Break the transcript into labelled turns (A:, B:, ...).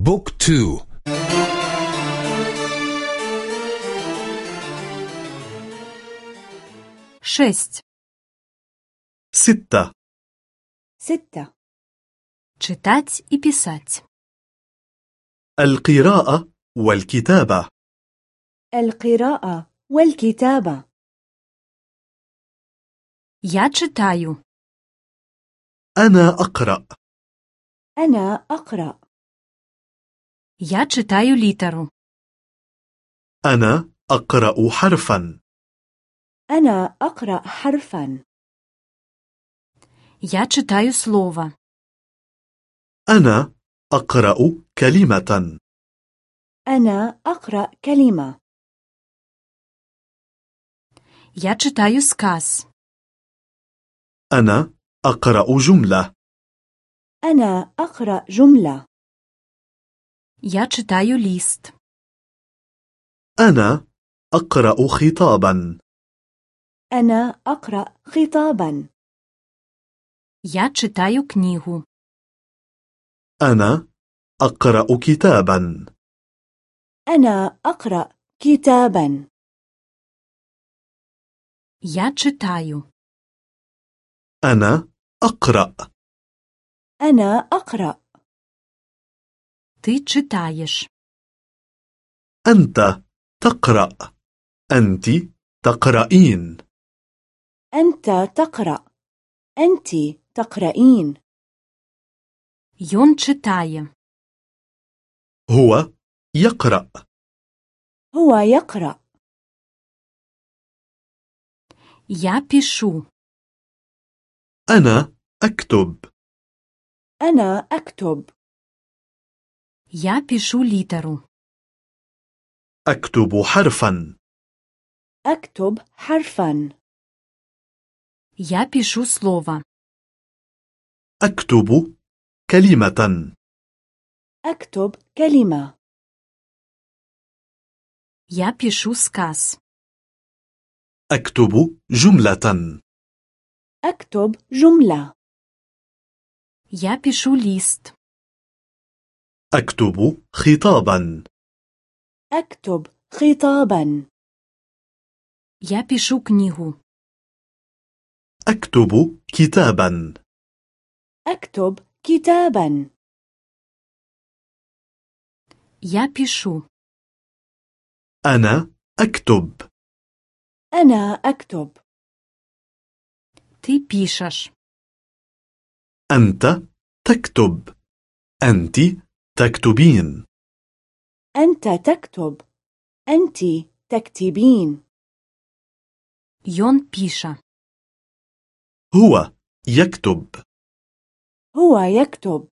A: بوك تو
B: шесть
C: ستة
D: ستة
B: читать и писать
C: القراءة والكتابة
D: القراءة والكتابة
B: я читаю
C: أنا أقرأ
D: أنا أقرأ
B: я читаю літеру
C: أنا أقرأ حرفا
D: أنا أقرأ حرفا
B: я читаю слово
C: أنا أقرأ كلمة
D: أنا أقرأ كلمة
B: я читаю сказ
C: أنا أقرأ جملة
D: أنا أقرأ جملة
B: я читаю ліст
C: أنا أقرأ خطابا
D: أنا أقرأ خطابا
B: я читаю книгу
C: أنا أقرأ كتابا
D: أنا أقرأ كتابا
B: я читаю
C: أنا أقرأ
D: أنا أقرأ
B: ти читаєш
C: أنت تقرأ أنت تقرأين
D: أنت تقرأ أنت تقرأين
B: Йон читає
C: هو يقرأ
D: هو يقرأ
B: я пишу
C: أنا أكتب
D: أنا أكتب
B: я пишу літеру
C: أكتب حرفا
D: أكتب حرفا
B: я пишу слово
C: أكتب كلمة
D: أكتب كلمة
B: я пишу сказ
C: أكتب جملة
D: أكتب جملة
B: я пишу ліст
C: أكتب خطابا
D: أكتب خطابا
B: я пишу книгу
C: أكتب كتابا
D: أكتب كتابا
B: я пишу
C: أنا أكتب
D: أنا أكتب
B: ти пишеш
C: أنت تكتب أنت تكتبين.
D: أنت تكتب. أنت تكتبين.
B: يون بيشا
C: هو يكتب.
D: هو يكتب.